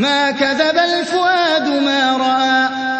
مَا كَذَبَ